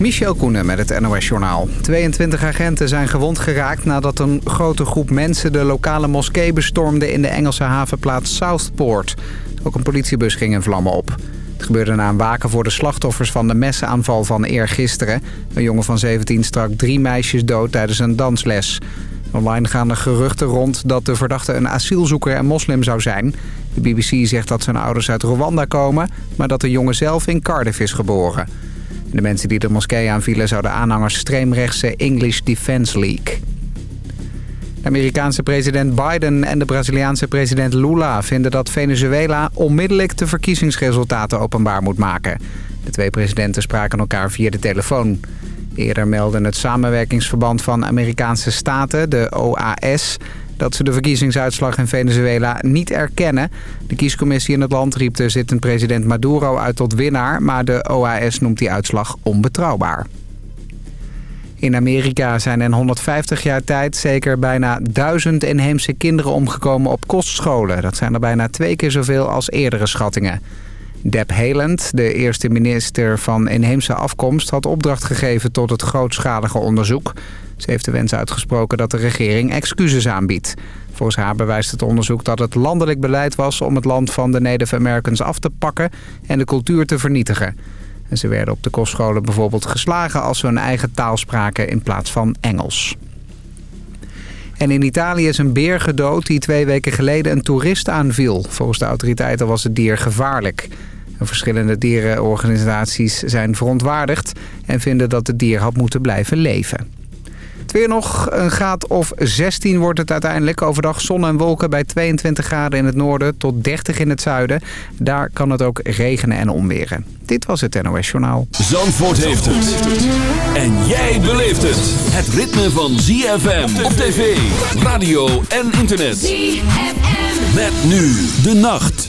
Michel Koenen met het NOS-journaal. 22 agenten zijn gewond geraakt nadat een grote groep mensen... de lokale moskee bestormde in de Engelse havenplaats Southport. Ook een politiebus ging in vlammen op. Het gebeurde na een waken voor de slachtoffers van de messenaanval van eergisteren. Een jongen van 17 strak drie meisjes dood tijdens een dansles. Online gaan er geruchten rond dat de verdachte een asielzoeker en moslim zou zijn. De BBC zegt dat zijn ouders uit Rwanda komen... maar dat de jongen zelf in Cardiff is geboren. De mensen die de moskee aanvielen zouden aanhangers streemrechtse English Defence League. De Amerikaanse president Biden en de Braziliaanse president Lula vinden dat Venezuela onmiddellijk de verkiezingsresultaten openbaar moet maken. De twee presidenten spraken elkaar via de telefoon. Eerder meldde het samenwerkingsverband van Amerikaanse staten, de OAS dat ze de verkiezingsuitslag in Venezuela niet erkennen. De kiescommissie in het land riep de zittend president Maduro uit tot winnaar... maar de OAS noemt die uitslag onbetrouwbaar. In Amerika zijn in 150 jaar tijd zeker bijna duizend inheemse kinderen omgekomen op kostscholen. Dat zijn er bijna twee keer zoveel als eerdere schattingen. Deb Haaland, de eerste minister van inheemse afkomst, had opdracht gegeven tot het grootschalige onderzoek. Ze heeft de wens uitgesproken dat de regering excuses aanbiedt. Volgens haar bewijst het onderzoek dat het landelijk beleid was om het land van de Native Americans af te pakken en de cultuur te vernietigen. En ze werden op de kostscholen bijvoorbeeld geslagen als ze hun eigen taal spraken in plaats van Engels. En in Italië is een beer gedood die twee weken geleden een toerist aanviel. Volgens de autoriteiten was het dier gevaarlijk. Verschillende dierenorganisaties zijn verontwaardigd en vinden dat het dier had moeten blijven leven. Het weer nog een graad of 16 wordt het uiteindelijk. Overdag zon en wolken bij 22 graden in het noorden tot 30 in het zuiden. Daar kan het ook regenen en onweren. Dit was het NOS Journaal. Zandvoort heeft het. En jij beleeft het. Het ritme van ZFM op tv, radio en internet. ZFM. Met nu de nacht.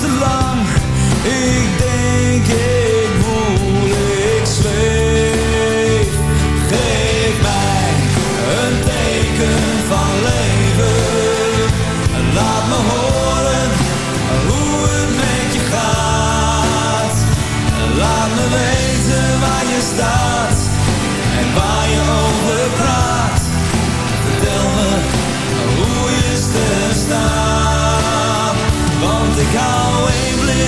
to love.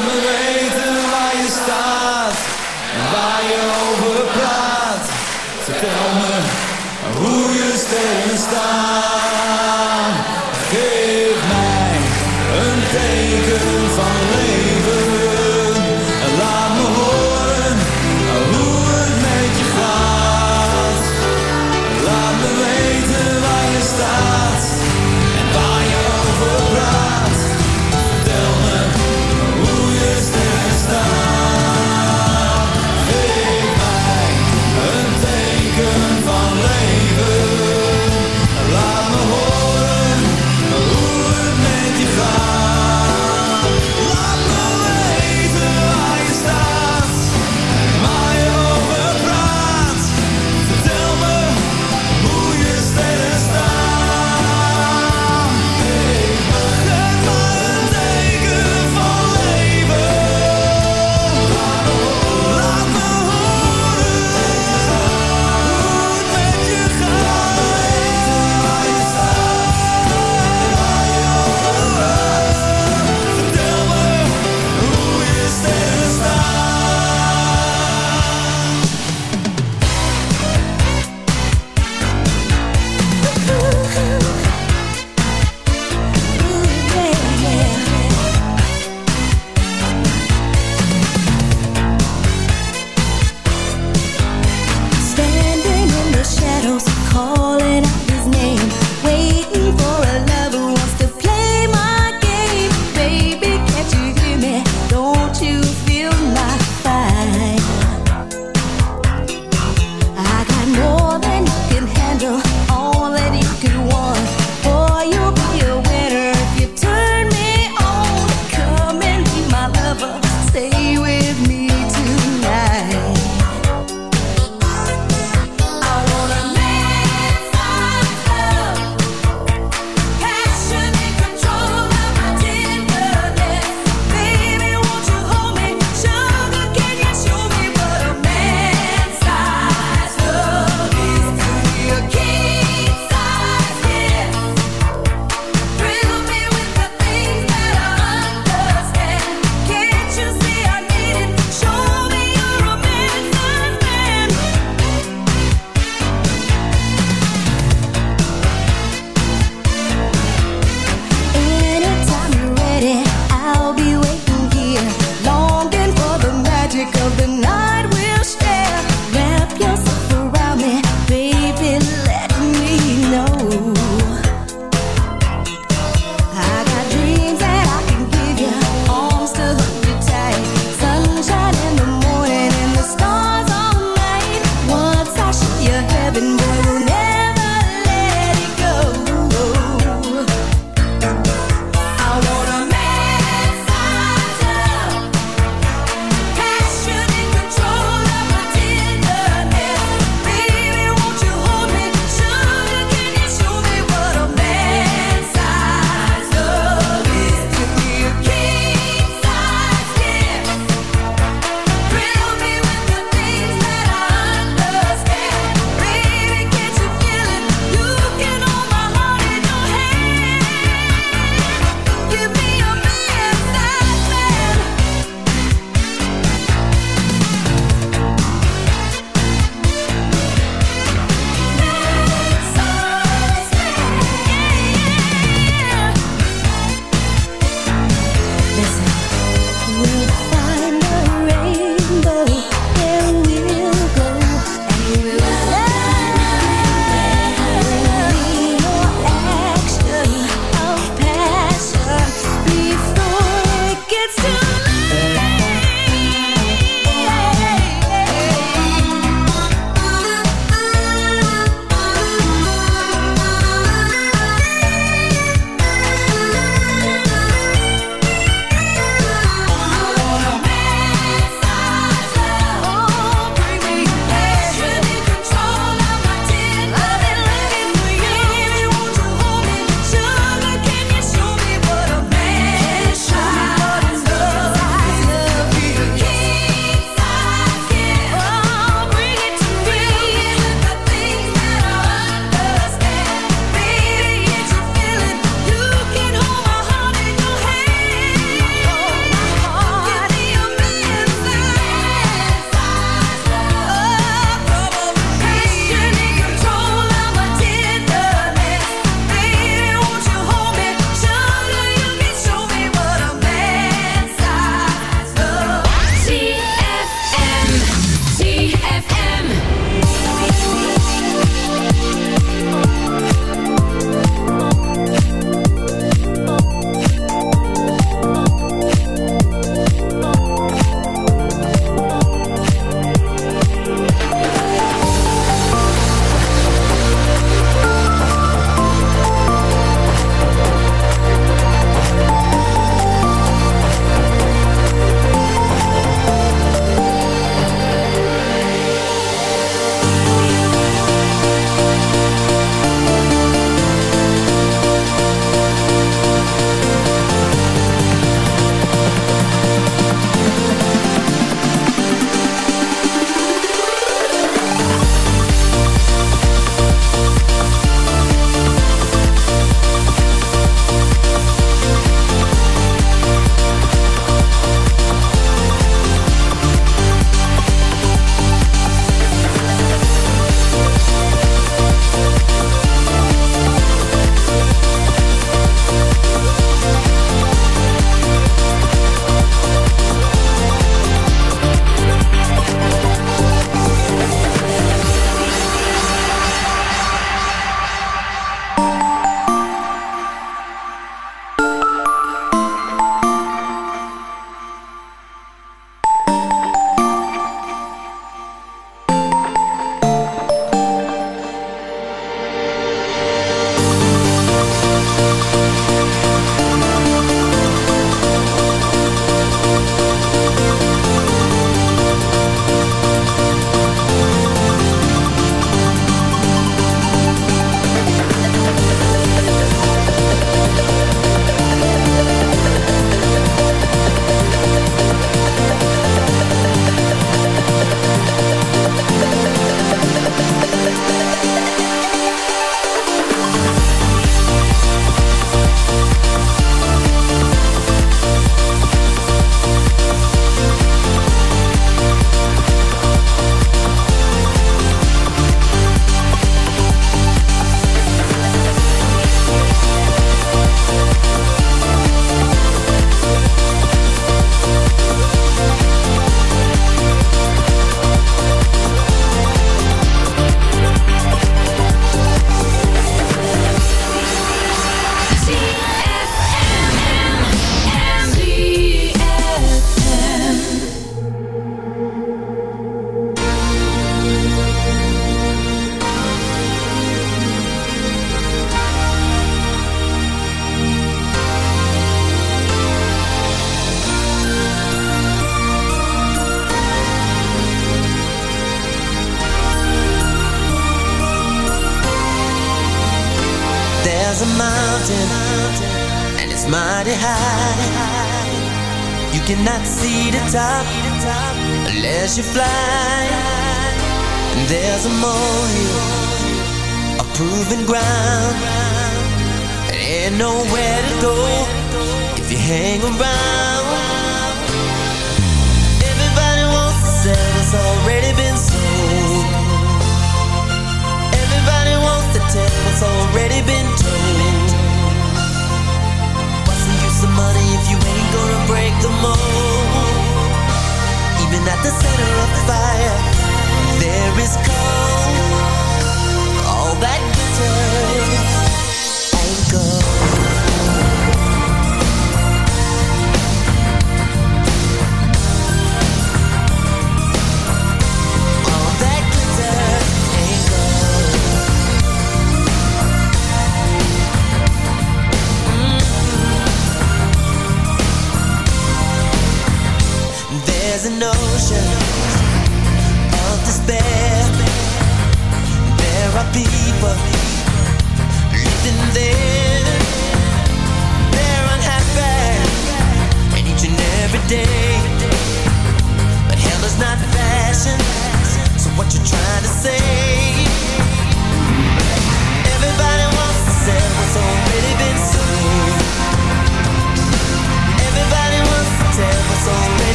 Laat me weten waar je staat en waar je over praat. Vertel me hoe je steeds staat.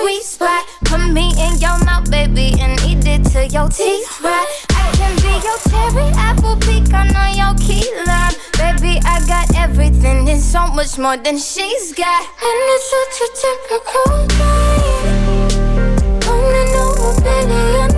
sweet spot. Put me in your mouth, baby, and eat it till your teeth rot. I can be your cherry apple pecan on your key lime. Baby, I got everything and so much more than she's got. And it's such a typical night. Only know a billion.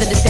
the disaster.